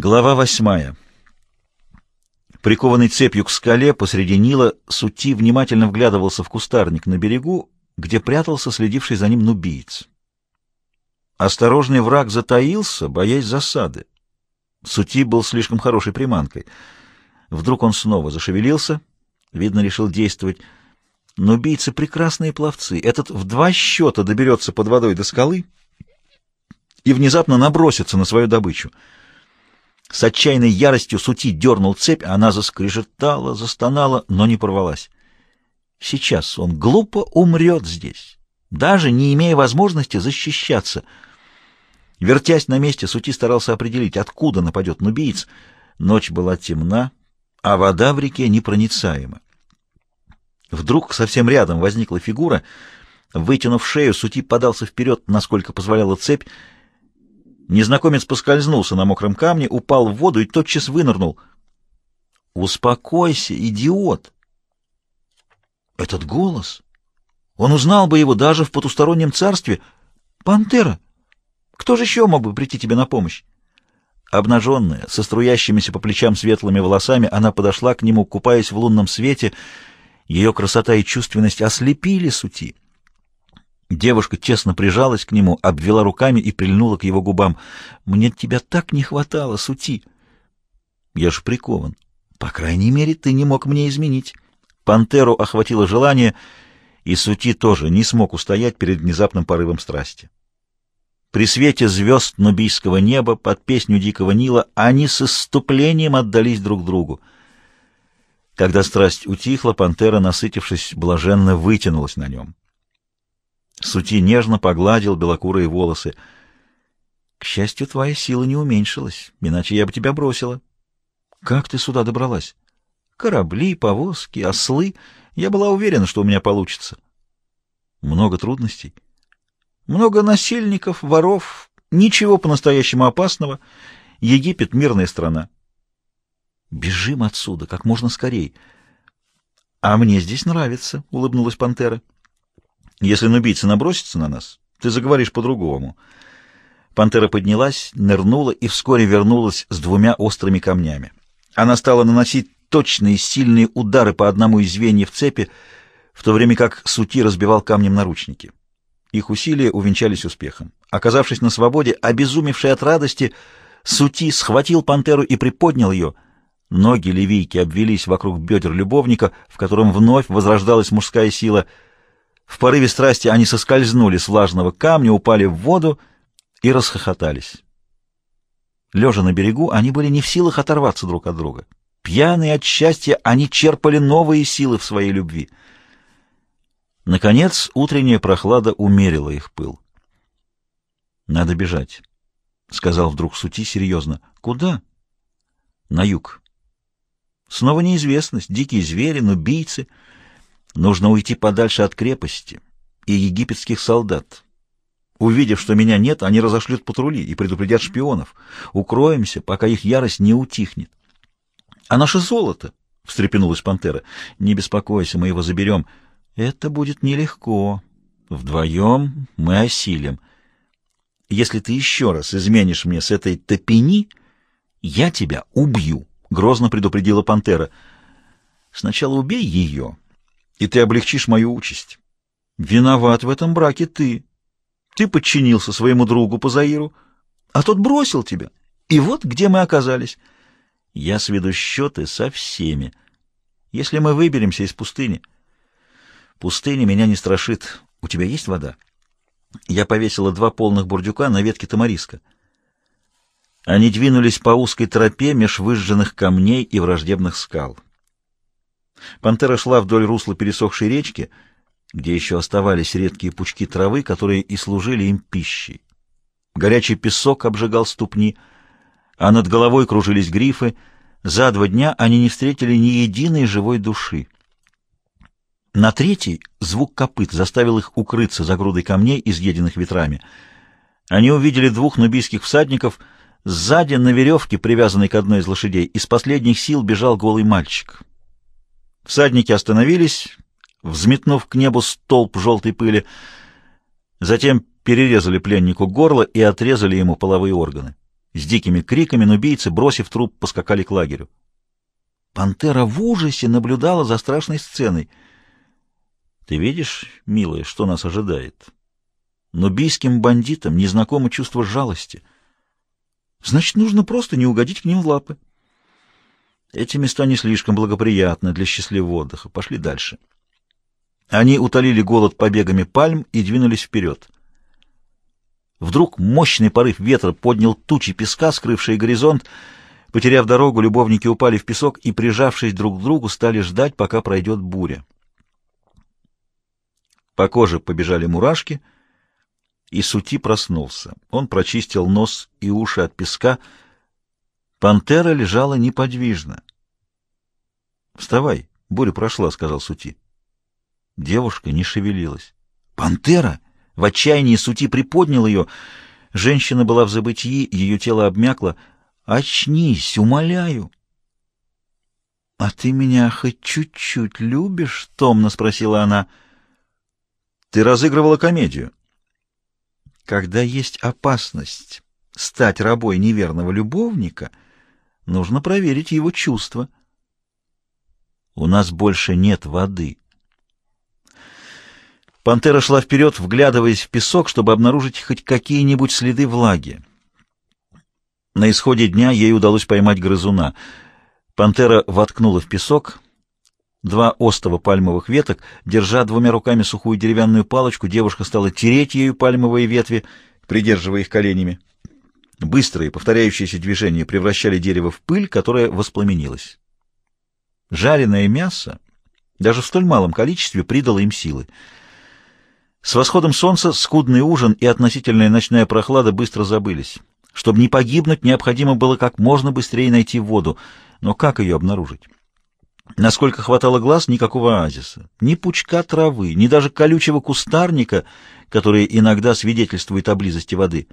Глава восьмая. Прикованный цепью к скале посреди Нила, Сути внимательно вглядывался в кустарник на берегу, где прятался следивший за ним нубиец. Осторожный враг затаился, боясь засады. Сути был слишком хорошей приманкой. Вдруг он снова зашевелился, видно, решил действовать. Нубийцы — прекрасные пловцы. Этот в два счета доберется под водой до скалы и внезапно набросится на свою добычу — с отчаянной яростью Сути дернул цепь, она заскрежетала, застонала, но не порвалась. Сейчас он глупо умрет здесь, даже не имея возможности защищаться. Вертясь на месте, Сути старался определить, откуда нападет нубиец. Ночь была темна, а вода в реке непроницаема. Вдруг совсем рядом возникла фигура. Вытянув шею, Сути подался вперед, насколько позволяла цепь, Незнакомец поскользнулся на мокром камне, упал в воду и тотчас вынырнул. «Успокойся, идиот!» Этот голос! Он узнал бы его даже в потустороннем царстве. «Пантера! Кто же еще мог бы прийти тебе на помощь?» Обнаженная, со струящимися по плечам светлыми волосами, она подошла к нему, купаясь в лунном свете. Ее красота и чувственность ослепили Сути. Девушка честно прижалась к нему, обвела руками и прильнула к его губам. «Мне тебя так не хватало, Сути!» «Я же прикован. По крайней мере, ты не мог мне изменить». Пантеру охватило желание, и Сути тоже не смог устоять перед внезапным порывом страсти. При свете звезд нубийского неба, под песню Дикого Нила, они с исступлением отдались друг другу. Когда страсть утихла, пантера, насытившись, блаженно вытянулась на нем. Сути нежно погладил белокурые волосы. — К счастью, твоя сила не уменьшилась, иначе я бы тебя бросила. — Как ты сюда добралась? — Корабли, повозки, ослы. Я была уверена, что у меня получится. — Много трудностей? — Много насильников, воров. Ничего по-настоящему опасного. Египет — мирная страна. — Бежим отсюда как можно скорей. — А мне здесь нравится, — улыбнулась пантера. — если нубийцы набросятся на нас, ты заговоришь по-другому. Пантера поднялась, нырнула и вскоре вернулась с двумя острыми камнями. Она стала наносить точные сильные удары по одному из звеньев цепи, в то время как Сути разбивал камнем наручники. Их усилия увенчались успехом. Оказавшись на свободе, обезумевший от радости, Сути схватил пантеру и приподнял ее. Ноги ливийки обвелись вокруг бедер любовника, в котором вновь возрождалась мужская сила — в порыве страсти они соскользнули с влажного камня, упали в воду и расхохотались. Лежа на берегу, они были не в силах оторваться друг от друга. Пьяные от счастья, они черпали новые силы в своей любви. Наконец, утренняя прохлада умерила их пыл. «Надо бежать», — сказал вдруг Сути серьезно. «Куда?» «На юг». «Снова неизвестность, дикие звери, нубийцы». Нужно уйти подальше от крепости и египетских солдат. Увидев, что меня нет, они разошлют патрули и предупредят шпионов. Укроемся, пока их ярость не утихнет. — А наше золото? — встрепенулась пантера. — Не беспокойся, мы его заберем. Это будет нелегко. Вдвоем мы осилим. Если ты еще раз изменишь мне с этой топени, я тебя убью, — грозно предупредила пантера. — Сначала убей ее, и ты облегчишь мою участь. Виноват в этом браке ты. Ты подчинился своему другу по Заиру, а тот бросил тебя. И вот где мы оказались. Я сведу счеты со всеми. Если мы выберемся из пустыни... Пустыня меня не страшит. У тебя есть вода? Я повесила два полных бурдюка на ветке тамариска. Они двинулись по узкой тропе меж выжженных камней и враждебных скал. Пантера шла вдоль русла пересохшей речки, где еще оставались редкие пучки травы, которые и служили им пищей. Горячий песок обжигал ступни, а над головой кружились грифы. За два дня они не встретили ни единой живой души. На третий звук копыт заставил их укрыться за грудой камней, изъеденных ветрами. Они увидели двух нубийских всадников. Сзади, на веревке, привязанной к одной из лошадей, из последних сил бежал голый мальчик. Всадники остановились, взметнув к небу столб желтой пыли, затем перерезали пленнику горло и отрезали ему половые органы. С дикими криками нубийцы, бросив труп, поскакали к лагерю. Пантера в ужасе наблюдала за страшной сценой. «Ты видишь, милая, что нас ожидает?» Нубийским бандитам незнакомо чувство жалости. Значит, нужно просто не угодить к ним в лапы. Эти места не слишком благоприятны для счастливого отдыха. Пошли дальше. Они утолили голод побегами пальм и двинулись вперед. Вдруг мощный порыв ветра поднял тучи песка, скрывшие горизонт. Потеряв дорогу, любовники упали в песок и, прижавшись друг к другу, стали ждать, пока пройдет буря. По коже побежали мурашки, и Сути проснулся. Он прочистил нос и уши от песка. Пантера лежала неподвижно. «Вставай, буря прошла», — сказал Сути. Девушка не шевелилась. «Пантера!» В отчаянии Сути приподнял ее. Женщина была в забытии, ее тело обмякло. «Очнись, умоляю!» «А ты меня хоть чуть-чуть любишь?» — томно спросила она. «Ты разыгрывала комедию». «Когда есть опасность стать рабой неверного любовника, нужно проверить его чувства». «У нас больше нет воды». Пантера шла вперед, вглядываясь в песок, чтобы обнаружить хоть какие-нибудь следы влаги. На исходе дня ей удалось поймать грызуна. Пантера воткнула в песок два остова пальмовых веток. Держа двумя руками сухую деревянную палочку, девушка стала тереть ею пальмовые ветви, придерживая их коленями. Быстрые, повторяющиеся движения превращали дерево в пыль, которая воспламенилась. Жареное мясо, даже в столь малом количестве, придало им силы. С восходом солнца скудный ужин и относительная ночная прохлада быстро забылись. Чтобы не погибнуть, необходимо было как можно быстрее найти воду. Но как ее обнаружить? Насколько хватало глаз, никакого оазиса. Ни пучка травы, ни даже колючего кустарника, который иногда свидетельствует о близости воды.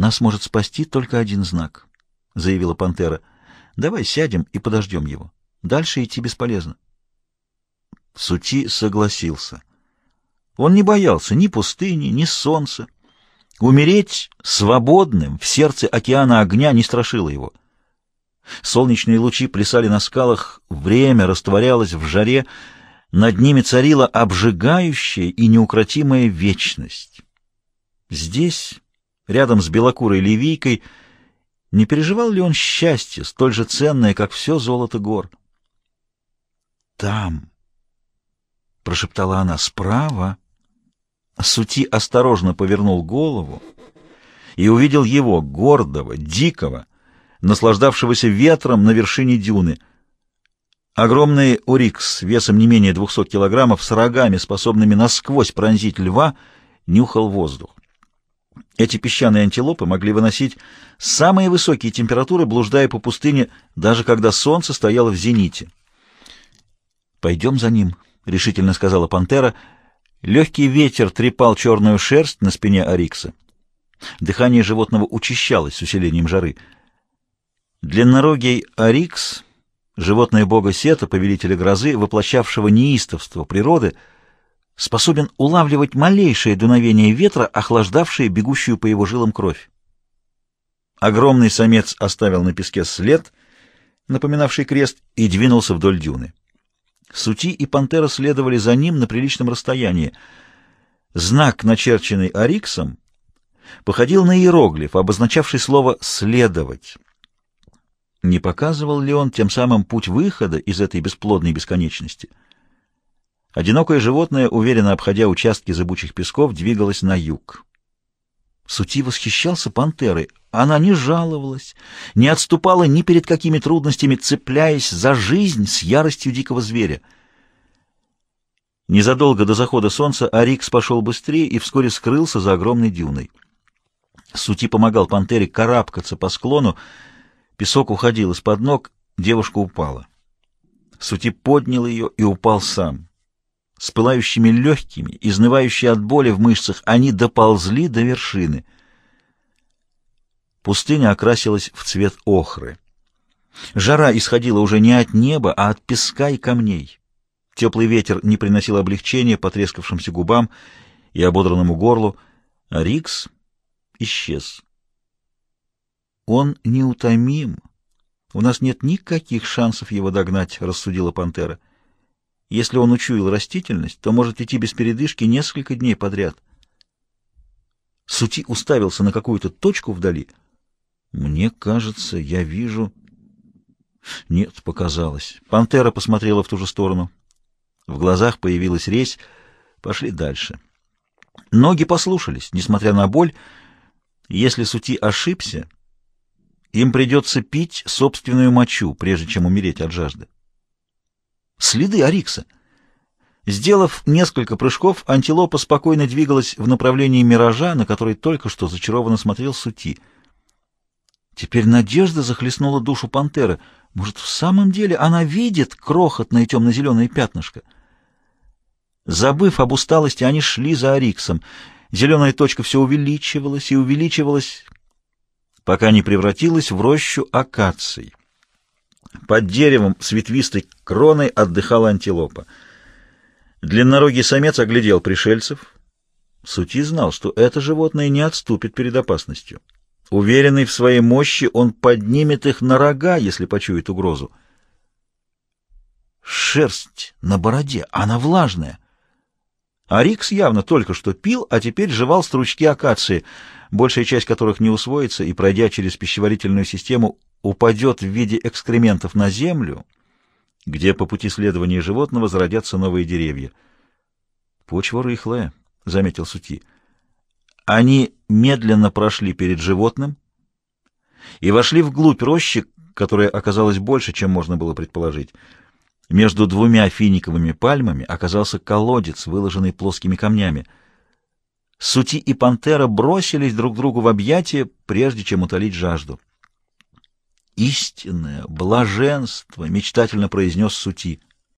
«Нас может спасти только один знак», — заявила пантера. «Давай сядем и подождем его. Дальше идти бесполезно». Сути согласился. Он не боялся ни пустыни, ни солнца. Умереть свободным в сердце океана огня не страшило его. Солнечные лучи плясали на скалах, время растворялось в жаре, над ними царила обжигающая и неукротимая вечность. Здесь, рядом с белокурой ливийкой, не переживал ли он счастье, столь же ценное, как все золото гор? «Там», — прошептала она, — «справа». Сути осторожно повернул голову и увидел его, гордого, дикого, наслаждавшегося ветром на вершине дюны. Огромный орикс весом не менее 200 килограммов с рогами, способными насквозь пронзить льва, нюхал воздух. Эти песчаные антилопы могли выносить самые высокие температуры, блуждая по пустыне, даже когда солнце стояло в зените. «Пойдем за ним», — решительно сказала пантера, — Легкий ветер трепал черную шерсть на спине Арикса. Дыхание животного учащалось с усилением жары. Длиннорогий Арикс, животное бога Сета, повелителя грозы, воплощавшего неистовство природы, способен улавливать малейшее дуновение ветра, охлаждавшее бегущую по его жилам кровь. Огромный самец оставил на песке след, напоминавший крест, и двинулся вдоль дюны. Сути и пантера следовали за ним на приличном расстоянии. Знак, начерченный Ариксом, походил на иероглиф, обозначавший слово «следовать». Не показывал ли он тем самым путь выхода из этой бесплодной бесконечности? Одинокое животное, уверенно обходя участки зыбучих песков, двигалось на юг. Сути восхищался пантерой. Она не жаловалась, не отступала ни перед какими трудностями, цепляясь за жизнь с яростью дикого зверя. Незадолго до захода солнца Арикс пошел быстрее и вскоре скрылся за огромной дюной. Сути помогал пантере карабкаться по склону, песок уходил из-под ног, девушка упала. Сути поднял ее и упал сам. С пылающими легкими, изнывающие от боли в мышцах, они доползли до вершины. Пустыня окрасилась в цвет охры. Жара исходила уже не от неба, а от песка и камней. Теплый ветер не приносил облегчения потрескавшимся губам и ободранному горлу, а Рикс исчез. Он неутомим. У нас нет никаких шансов его догнать, рассудила пантера. Если он учуял растительность, то может идти без передышки несколько дней подряд. Сути уставился на какую-то точку вдали. Мне кажется, я вижу... Нет, показалось. Пантера посмотрела в ту же сторону. В глазах появилась резь. Пошли дальше. Ноги послушались, несмотря на боль. Если Сути ошибся, им придется пить собственную мочу, прежде чем умереть от жажды. Следы Арикса. Сделав несколько прыжков, антилопа спокойно двигалась в направлении миража, на который только что зачарованно смотрел Сути. Теперь надежда захлестнула душу пантеры. Может, в самом деле она видит крохотное темно-зеленое пятнышко? Забыв об усталости, они шли за Ариксом. Зеленая точка все увеличивалась и увеличивалась, пока не превратилась в рощу акаций. Под деревом с ветвистой кроной отдыхала антилопа. Длиннорогий самец оглядел пришельцев. Сути знал, что это животное не отступит перед опасностью. Уверенный в своей мощи, он поднимет их на рога, если почует угрозу. Шерсть на бороде, она влажная. Арикс явно только что пил, а теперь жевал стручки акации, большая часть которых не усвоится и, пройдя через пищеварительную систему, упадет в виде экскрементов на землю, где по пути следования животного зародятся новые деревья. «Почва рыхлая», — заметил Сути. Они медленно прошли перед животным и вошли вглубь рощи, которая оказалась больше, чем можно было предположить. Между двумя финиковыми пальмами оказался колодец, выложенный плоскими камнями. Сути и пантера бросились друг другу в объятия, прежде чем утолить жажду. «Истинное блаженство!» — мечтательно произнес Сути.